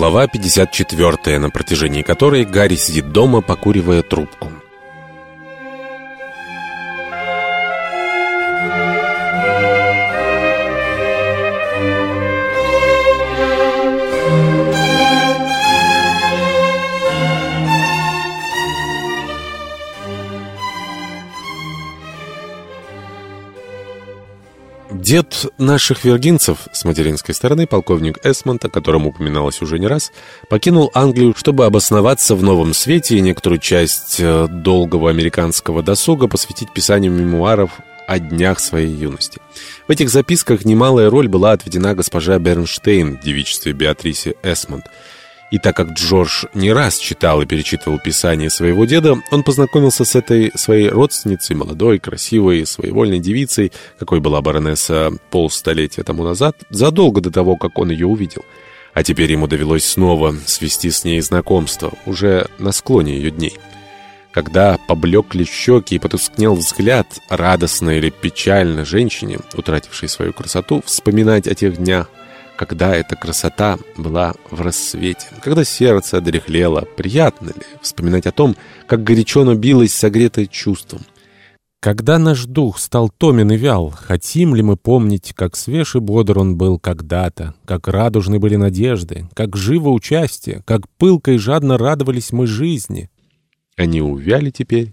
Глава 54, на протяжении которой Гарри сидит дома, покуривая трубку. Дед наших виргинцев с материнской стороны, полковник Эсмонт, о котором упоминалось уже не раз, покинул Англию, чтобы обосноваться в новом свете и некоторую часть э, долгого американского досуга посвятить писанию мемуаров о днях своей юности. В этих записках немалая роль была отведена госпожа Бернштейн в девичестве Беатрисе Эсмонд – и так как Джордж не раз читал и перечитывал писание своего деда, он познакомился с этой своей родственницей, молодой, красивой, своевольной девицей, какой была баронесса полстолетия тому назад, задолго до того, как он ее увидел. А теперь ему довелось снова свести с ней знакомство, уже на склоне ее дней. Когда поблекли щеки и потускнел взгляд, радостно или печально женщине, утратившей свою красоту, вспоминать о тех днях, когда эта красота была в рассвете, когда сердце одрехлело, приятно ли вспоминать о том, как горячо оно билось, согретое чувством? Когда наш дух стал томен и вял, хотим ли мы помнить, как свеж и бодр он был когда-то, как радужны были надежды, как живо участие, как пылко и жадно радовались мы жизни? Они увяли теперь,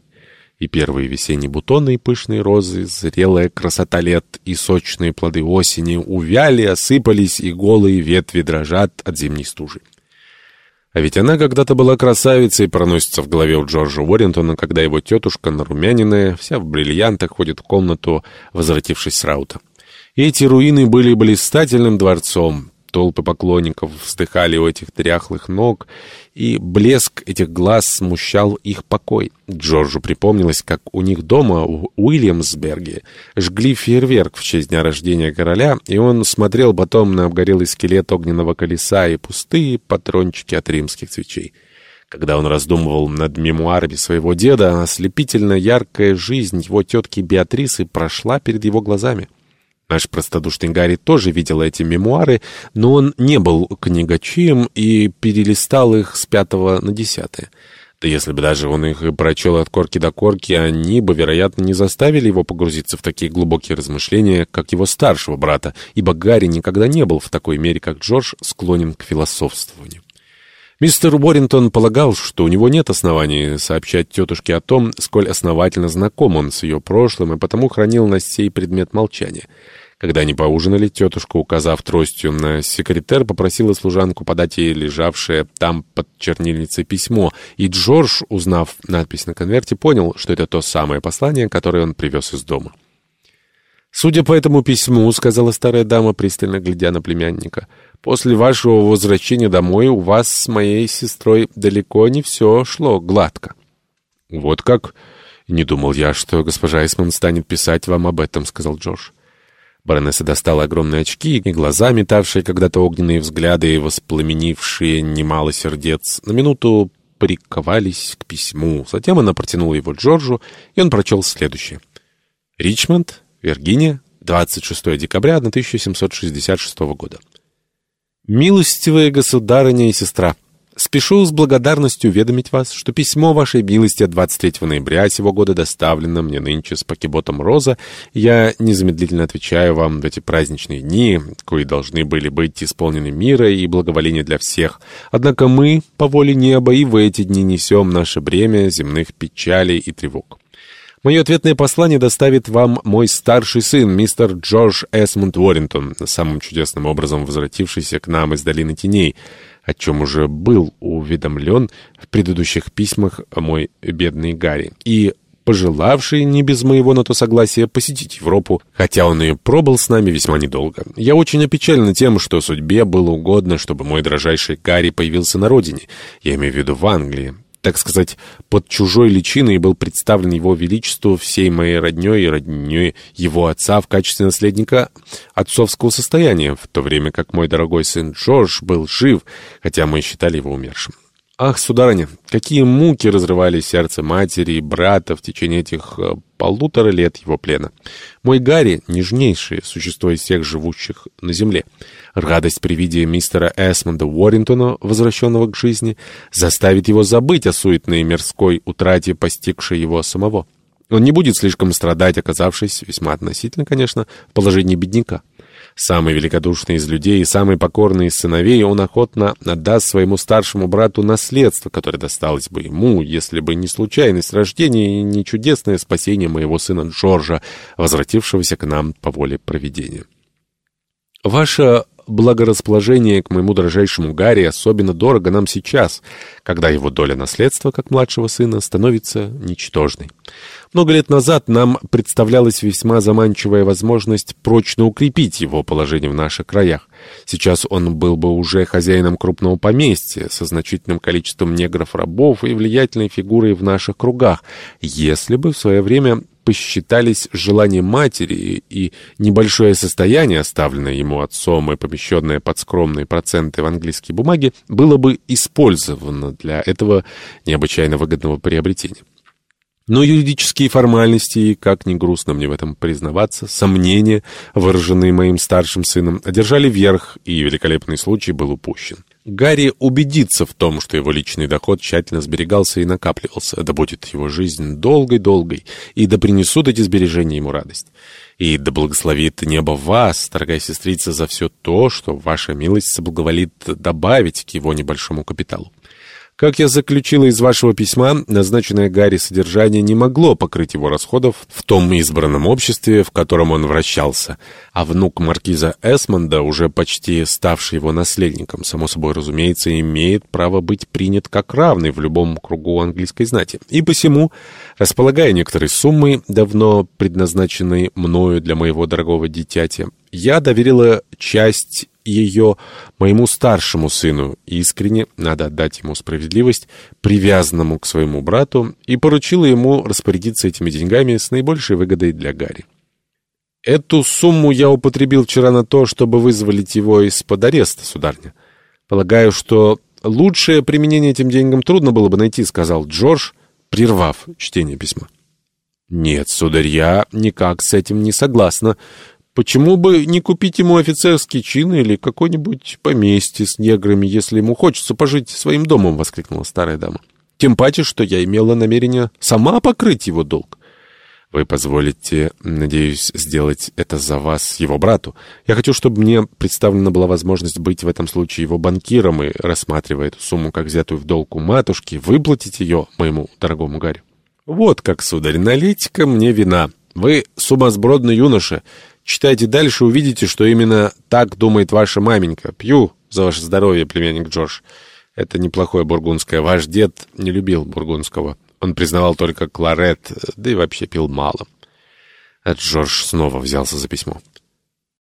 и первые весенние бутоны и пышные розы, зрелая красота лет и сочные плоды осени увяли, осыпались, и голые ветви дрожат от зимней стужи. А ведь она когда-то была красавицей, проносится в голове у Джорджа Уоррентона, когда его тетушка, нарумяненная, вся в бриллиантах, ходит в комнату, возвратившись с раута. Эти руины были блистательным дворцом, Толпы поклонников вздыхали у этих дряхлых ног, и блеск этих глаз смущал их покой. Джорджу припомнилось, как у них дома в Уильямсберге жгли фейерверк в честь дня рождения короля, и он смотрел потом на обгорелый скелет огненного колеса и пустые патрончики от римских свечей. Когда он раздумывал над мемуарами своего деда, ослепительно яркая жизнь его тетки Беатрисы прошла перед его глазами. Наш простодушный Гарри тоже видел эти мемуары, но он не был книгачеем и перелистал их с пятого на десятое. Да если бы даже он их прочел от корки до корки, они бы, вероятно, не заставили его погрузиться в такие глубокие размышления, как его старшего брата, ибо Гарри никогда не был в такой мере, как Джордж, склонен к философствованию. Мистер Уоррингтон полагал, что у него нет оснований сообщать тетушке о том, сколь основательно знаком он с ее прошлым, и потому хранил на сей предмет молчания. Когда они поужинали, тетушка, указав тростью на секретер, попросила служанку подать ей лежавшее там под чернильницей письмо, и Джордж, узнав надпись на конверте, понял, что это то самое послание, которое он привез из дома. «Судя по этому письму, — сказала старая дама, пристально глядя на племянника, — после вашего возвращения домой у вас с моей сестрой далеко не все шло гладко». «Вот как? Не думал я, что госпожа Эсман станет писать вам об этом», — сказал Джордж. Баронесса достала огромные очки, и глаза, метавшие когда-то огненные взгляды и воспламенившие немало сердец, на минуту приковались к письму. Затем она протянула его Джорджу, и он прочел следующее. «Ричмонд, Виргиния, 26 декабря 1766 года. «Милостивая государыня и сестра!» Спешу с благодарностью уведомить вас, что письмо вашей милости от 23 ноября сего года доставлено мне нынче с покеботом Роза. Я незамедлительно отвечаю вам в эти праздничные дни, кои должны были быть исполнены мира и благоволения для всех. Однако мы, по воле неба, и в эти дни несем наше бремя земных печалей и тревог. Мое ответное послание доставит вам мой старший сын, мистер Джордж Эсмонд Уоррингтон, самым чудесным образом возвратившийся к нам из Долины Теней о чем уже был уведомлен в предыдущих письмах мой бедный Гарри, и пожелавший, не без моего на то согласия, посетить Европу, хотя он и пробыл с нами весьма недолго. Я очень опечален тем, что судьбе было угодно, чтобы мой дрожайший Гарри появился на родине, я имею в виду в Англии так сказать, под чужой личиной был представлен его величеству всей моей родней и родней его отца в качестве наследника отцовского состояния, в то время как мой дорогой сын Джордж был жив, хотя мы считали его умершим. Ах, сударыня, какие муки разрывали сердце матери и брата в течение этих э, полутора лет его плена. Мой Гарри — нежнейшее существо из всех живущих на земле. Радость при виде мистера Эсмонда Уоррентона, возвращенного к жизни, заставит его забыть о суетной мирской утрате, постигшей его самого. Он не будет слишком страдать, оказавшись, весьма относительно, конечно, в положении бедняка. Самый великодушный из людей и самый покорный из сыновей, он охотно отдаст своему старшему брату наследство, которое досталось бы ему, если бы не случайность рождения и не чудесное спасение моего сына Джорджа, возвратившегося к нам по воле провидения. Ваше благорасположение к моему дорожайшему Гарри особенно дорого нам сейчас, когда его доля наследства, как младшего сына, становится ничтожной. Много лет назад нам представлялась весьма заманчивая возможность прочно укрепить его положение в наших краях. Сейчас он был бы уже хозяином крупного поместья, со значительным количеством негров-рабов и влиятельной фигурой в наших кругах, если бы в свое время посчитались желанием матери и небольшое состояние, оставленное ему отцом и помещенное под скромные проценты в английские бумаги, было бы использовано для этого необычайно выгодного приобретения. Но юридические формальности, и, как ни грустно мне в этом признаваться, сомнения, выраженные моим старшим сыном, одержали верх, и великолепный случай был упущен. Гарри убедится в том, что его личный доход тщательно сберегался и накапливался, да будет его жизнь долгой-долгой, и да принесут эти сбережения ему радость. И да благословит небо вас, дорогая сестрица, за все то, что ваша милость соблаговолит добавить к его небольшому капиталу. Как я заключила из вашего письма, назначенное Гарри содержание не могло покрыть его расходов в том избранном обществе, в котором он вращался, а внук маркиза Эсмонда, уже почти ставший его наследником, само собой разумеется, имеет право быть принят как равный в любом кругу английской знати. И посему, располагая некоторой суммой, давно предназначенной мною для моего дорогого дитяти, я доверила часть ее моему старшему сыну, искренне, надо отдать ему справедливость, привязанному к своему брату, и поручила ему распорядиться этими деньгами с наибольшей выгодой для Гарри. Эту сумму я употребил вчера на то, чтобы вызволить его из-под ареста, сударня. Полагаю, что лучшее применение этим деньгам трудно было бы найти, сказал Джордж, прервав чтение письма. «Нет, сударь, я никак с этим не согласна. Почему бы не купить ему офицерский чин или какой-нибудь поместье с неграми, если ему хочется пожить своим домом?» — воскликнула старая дама. «Тем паче, что я имела намерение сама покрыть его долг». «Вы позволите, надеюсь, сделать это за вас его брату. Я хочу, чтобы мне представлена была возможность быть в этом случае его банкиром и, рассматривая эту сумму как взятую в долг у матушки, выплатить ее моему дорогому Гарри». «Вот как, сударь, налейте-ка мне вина. Вы сумасбродный юноша». Читайте дальше, увидите, что именно так думает ваша маменька. Пью за ваше здоровье, племянник Джордж. Это неплохое бургундское. Ваш дед не любил бургундского. Он признавал только кларет, да и вообще пил мало. А Джордж снова взялся за письмо.